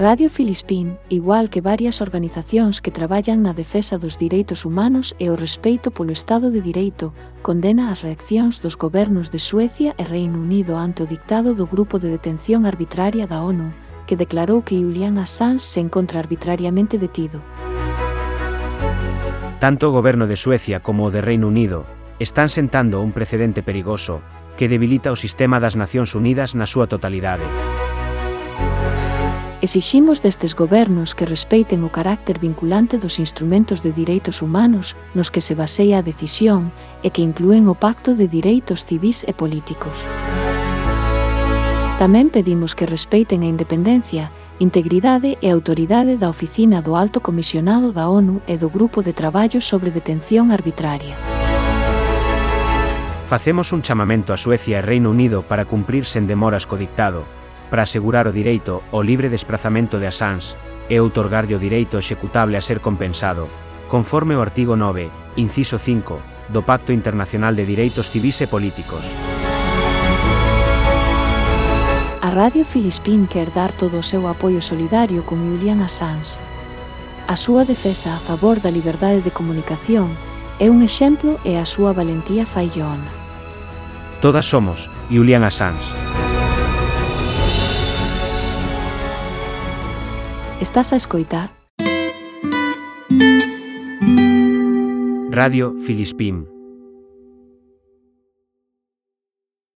Radio Filispín, igual que varias organizacións que traballan na defesa dos direitos humanos e o respeito polo Estado de Direito, condena as reaccións dos gobernos de Suecia e Reino Unido ante o dictado do Grupo de Detención Arbitraria da ONU, que declarou que Julian Assange se encontra arbitrariamente detido. Tanto o goberno de Suecia como o de Reino Unido están sentando un precedente perigoso que debilita o sistema das Nacións Unidas na súa totalidade. Exiximos destes gobernos que respeiten o carácter vinculante dos instrumentos de direitos humanos nos que se baseia a decisión e que inclúen o Pacto de Direitos Civís e Políticos. Tamén pedimos que respeiten a independencia, integridade e autoridade da Oficina do Alto Comisionado da ONU e do Grupo de Traballo sobre Detención Arbitraria. Facemos un chamamento a Suecia e Reino Unido para cumprir sen demoras co dictado, para asegurar o direito ao libre desprazamento de Assange e outorgarlle o direito executable a ser compensado, conforme o artigo 9, inciso 5, do Pacto Internacional de Direitos Civis e Políticos. A Radio Filispín quer dar todo o seu apoio solidario con Julian Assange. A súa defesa a favor da liberdade de comunicación é un exemplo e a súa valentía fai Todas somos Julian Assange. Estás a escoitar. Radio Filispín.